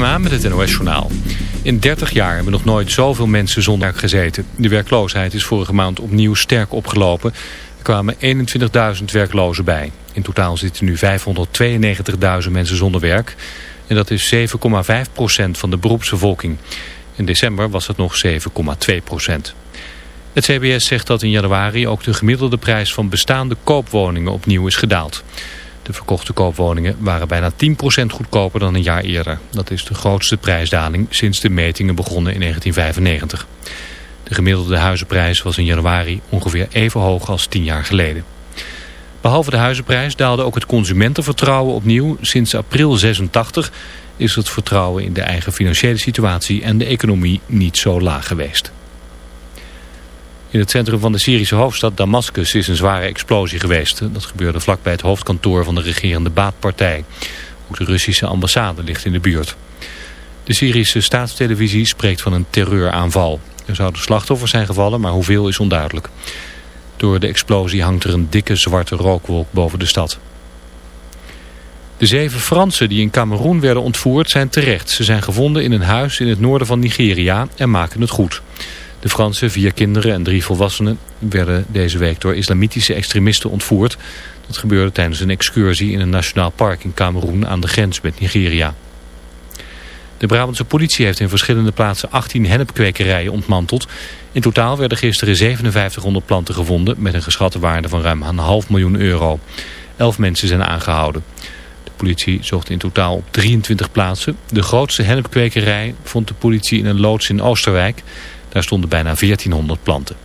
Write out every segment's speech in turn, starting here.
Hoefkema met het NOS Journaal. In 30 jaar hebben nog nooit zoveel mensen zonder werk gezeten. De werkloosheid is vorige maand opnieuw sterk opgelopen. Er kwamen 21.000 werklozen bij. In totaal zitten nu 592.000 mensen zonder werk. En dat is 7,5% van de beroepsbevolking. In december was het nog 7,2% Het CBS zegt dat in januari ook de gemiddelde prijs van bestaande koopwoningen opnieuw is gedaald. De verkochte koopwoningen waren bijna 10% goedkoper dan een jaar eerder. Dat is de grootste prijsdaling sinds de metingen begonnen in 1995. De gemiddelde huizenprijs was in januari ongeveer even hoog als 10 jaar geleden. Behalve de huizenprijs daalde ook het consumentenvertrouwen opnieuw. Sinds april 86 is het vertrouwen in de eigen financiële situatie en de economie niet zo laag geweest. In het centrum van de Syrische hoofdstad Damascus is een zware explosie geweest. Dat gebeurde vlakbij het hoofdkantoor van de regerende baatpartij. Ook de Russische ambassade ligt in de buurt. De Syrische staatstelevisie spreekt van een terreuraanval. Er zouden slachtoffers zijn gevallen, maar hoeveel is onduidelijk. Door de explosie hangt er een dikke zwarte rookwolk boven de stad. De zeven Fransen die in Cameroen werden ontvoerd zijn terecht. Ze zijn gevonden in een huis in het noorden van Nigeria en maken het goed. De Franse vier kinderen en drie volwassenen werden deze week door islamitische extremisten ontvoerd. Dat gebeurde tijdens een excursie in een nationaal park in Cameroen aan de grens met Nigeria. De Brabantse politie heeft in verschillende plaatsen 18 hennepkwekerijen ontmanteld. In totaal werden gisteren 5700 planten gevonden met een geschatte waarde van ruim een half miljoen euro. Elf mensen zijn aangehouden. De politie zocht in totaal op 23 plaatsen. De grootste hennepkwekerij vond de politie in een loods in Oosterwijk. Daar stonden bijna 1400 planten.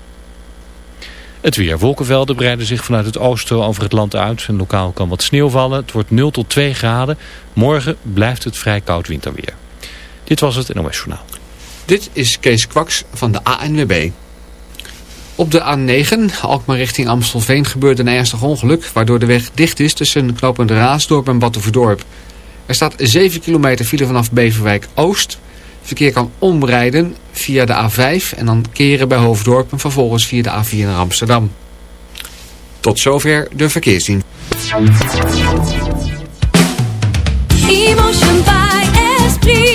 Het weer. Wolkenvelden breiden zich vanuit het oosten over het land uit. En lokaal kan wat sneeuw vallen. Het wordt 0 tot 2 graden. Morgen blijft het vrij koud winterweer. Dit was het NOS Journaal. Dit is Kees Kwaks van de ANWB. Op de A9, Alkmaar richting Amstelveen, gebeurde een ernstig ongeluk... waardoor de weg dicht is tussen knopend Raasdorp en Battenverdorp. Er staat 7 kilometer file vanaf Beverwijk Oost... Verkeer kan omrijden via de A5 en dan keren bij Hoofddorp en vervolgens via de A4 naar Amsterdam. Tot zover de verkeersdien. Emotion by.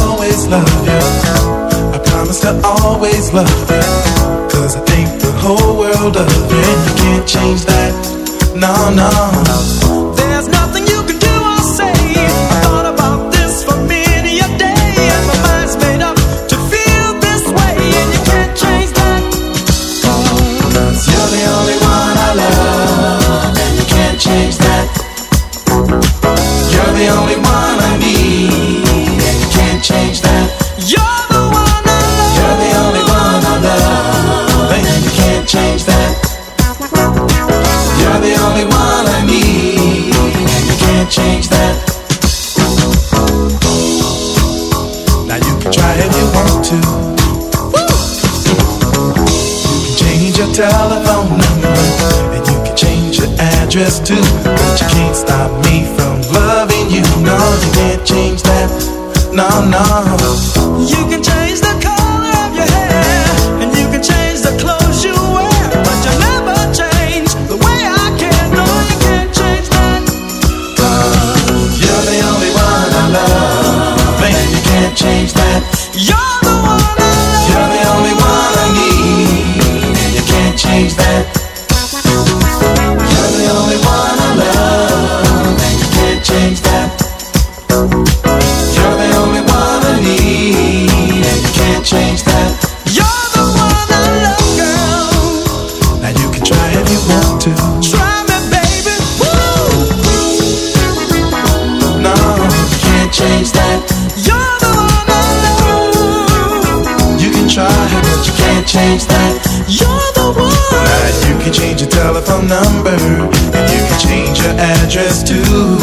love you. I promise to always love you. Cause I think the whole world of you, and You can't change that. No, no. change that. Now you can try if you want to. You can change your telephone number and you can change your address too. But you can't stop me from loving you. No, you can't change that. No, no. You can change. Just too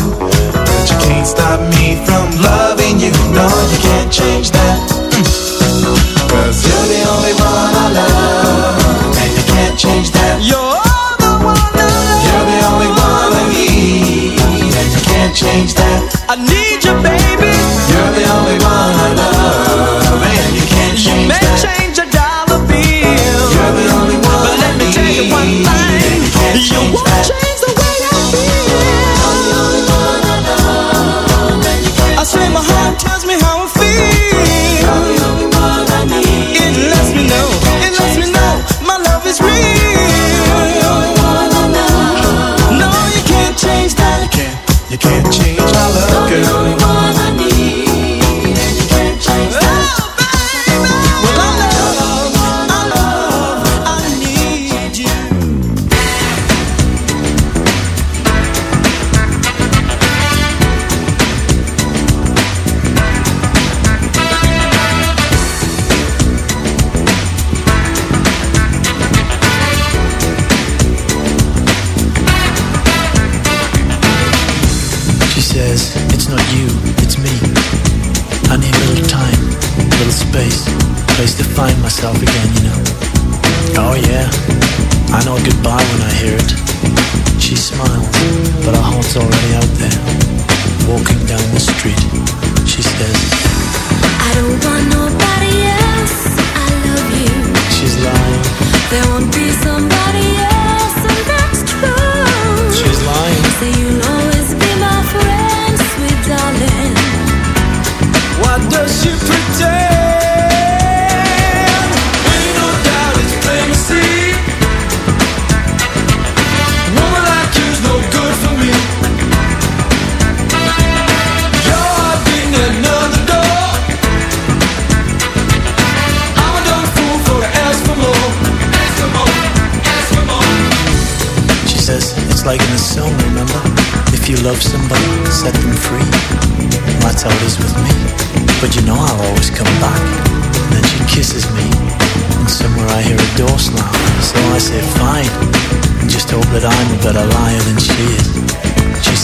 can't.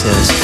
This.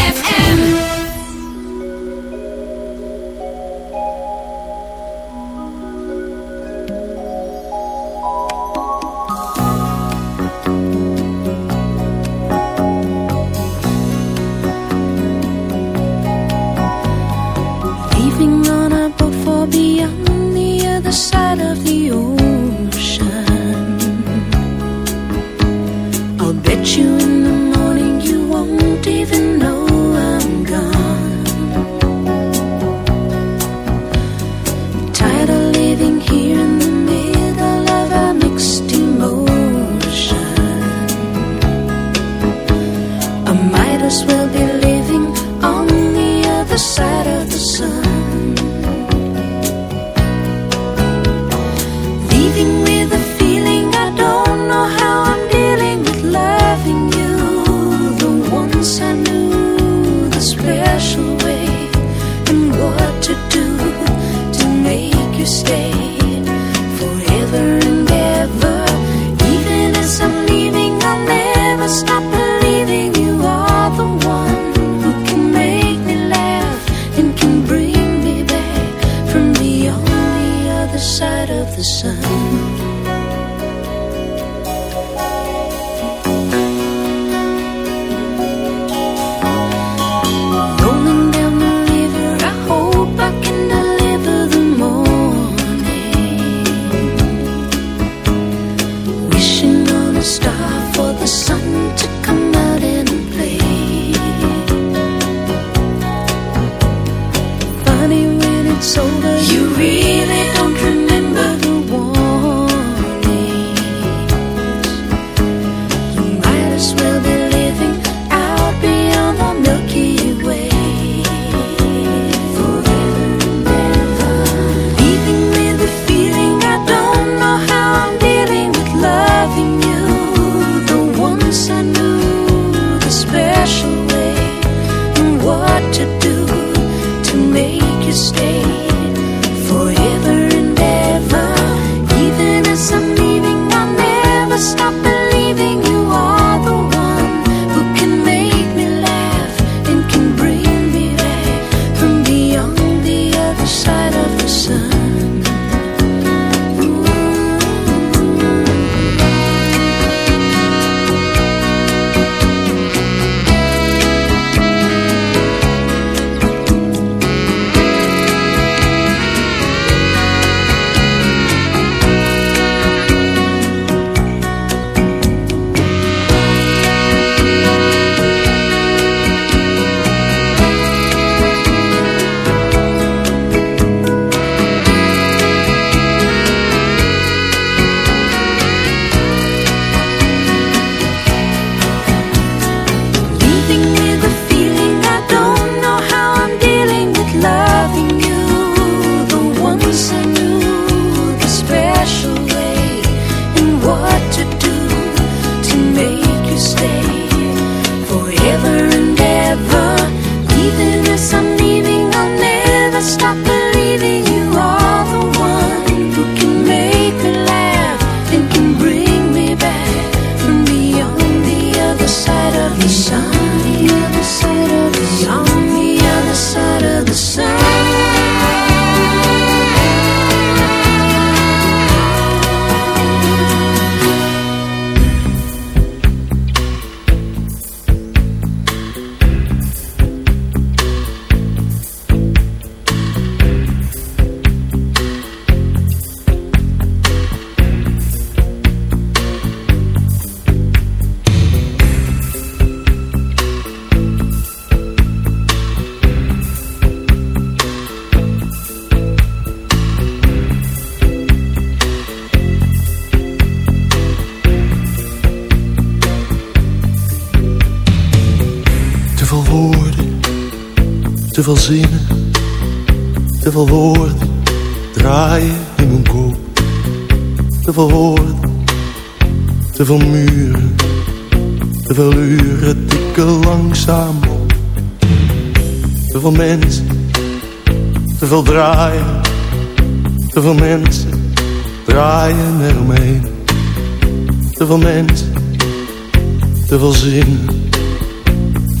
Te veel zinnen,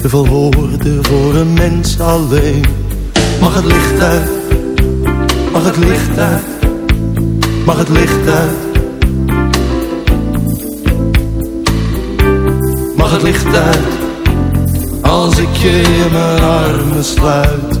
te veel woorden voor een mens alleen. Mag het licht uit, mag het licht uit, mag het licht uit. Mag het licht uit, als ik je in mijn armen sluit.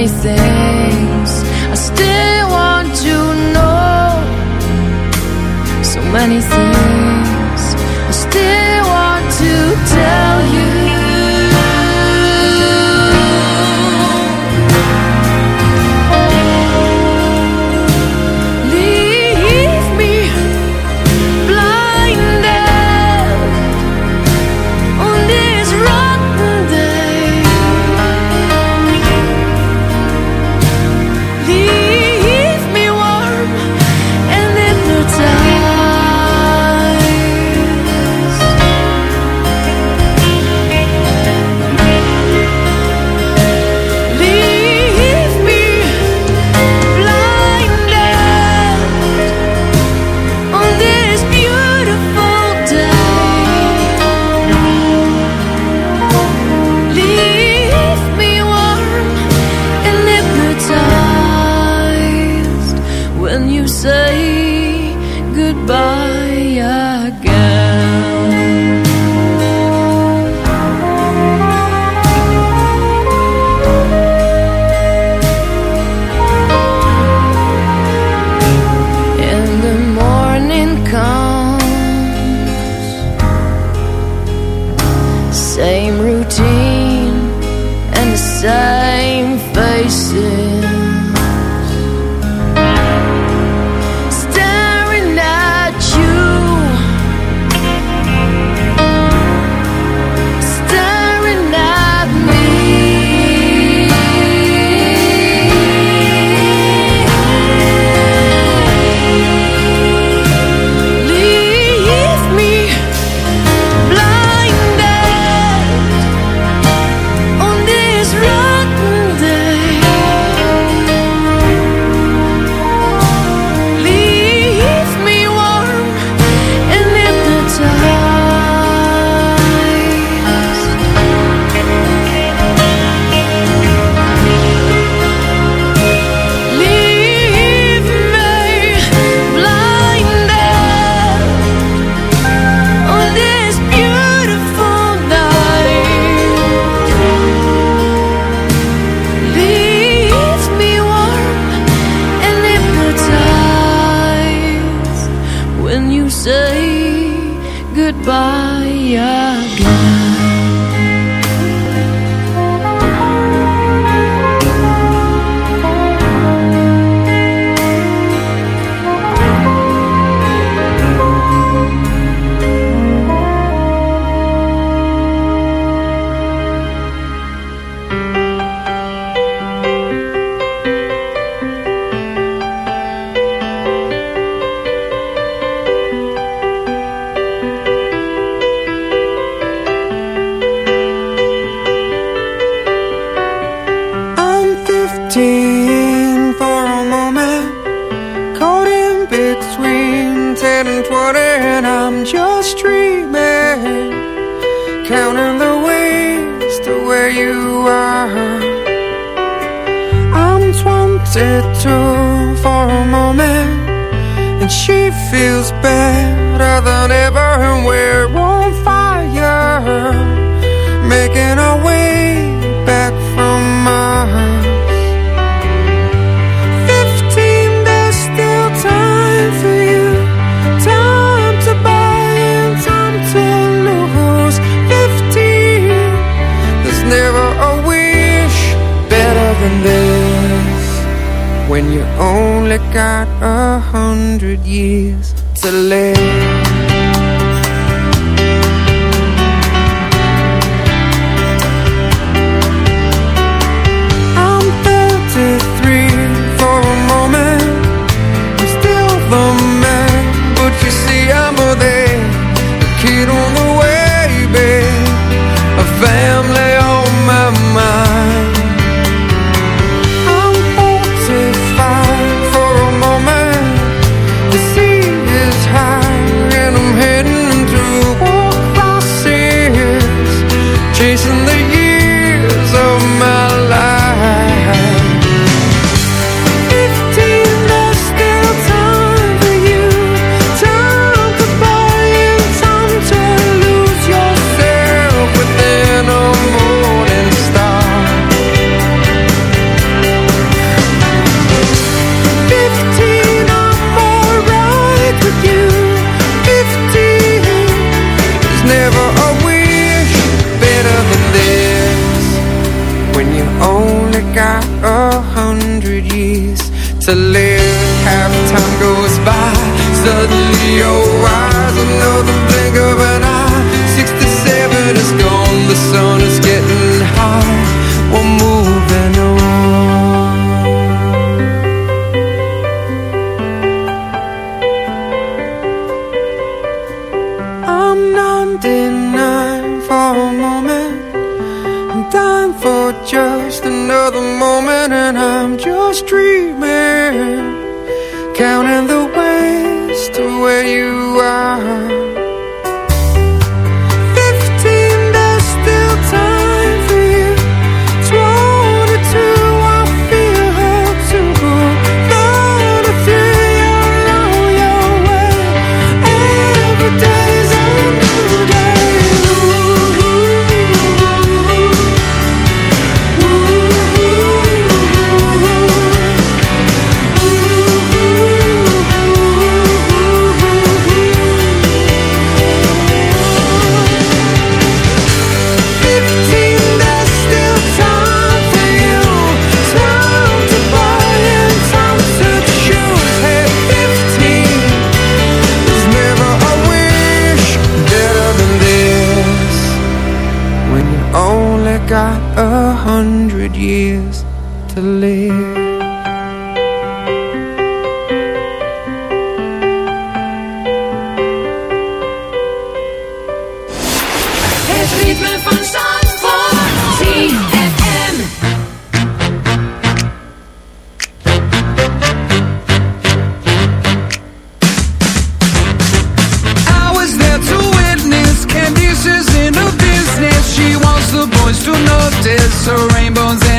anything only got a hundred years to live. never a wish. Better than this. When you only got a hundred years to live Half time goes by, suddenly you're wise Another blink of an eye, 67 is gone, the sun rainbows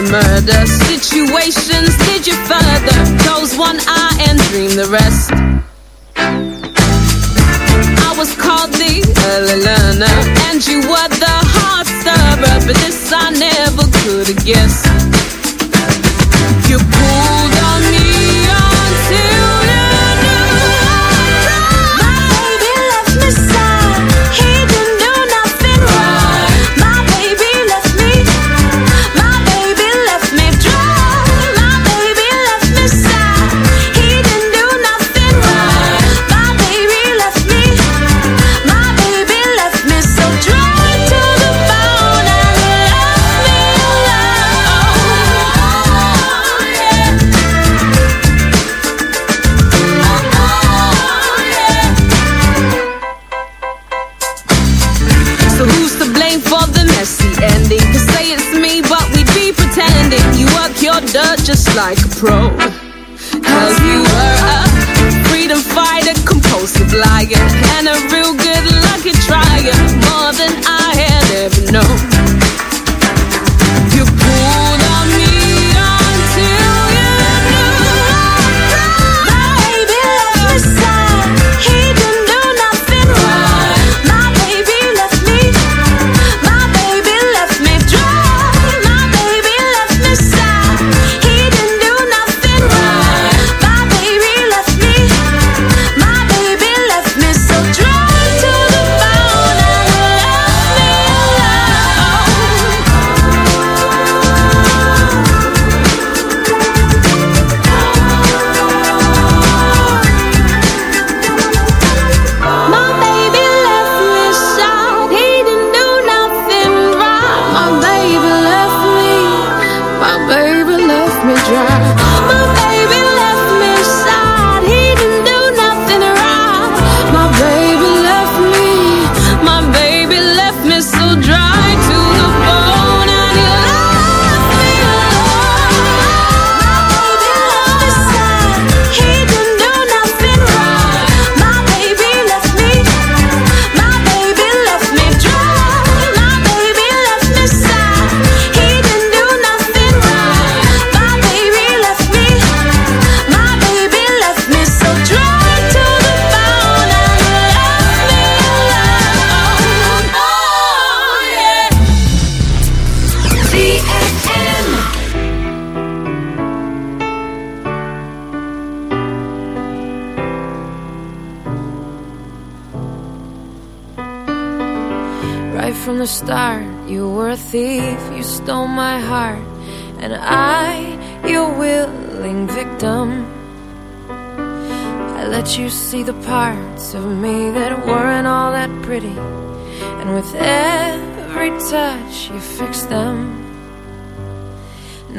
to murder Situations. Did you further? Close one eye and dream the rest. I was called the early learner And you were the hard server But this I never could have guessed.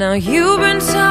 Now you've been talking